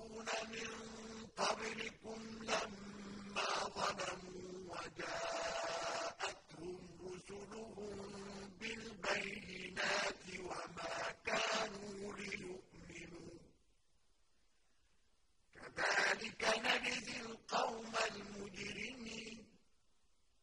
يَأْكُلُونَ مِن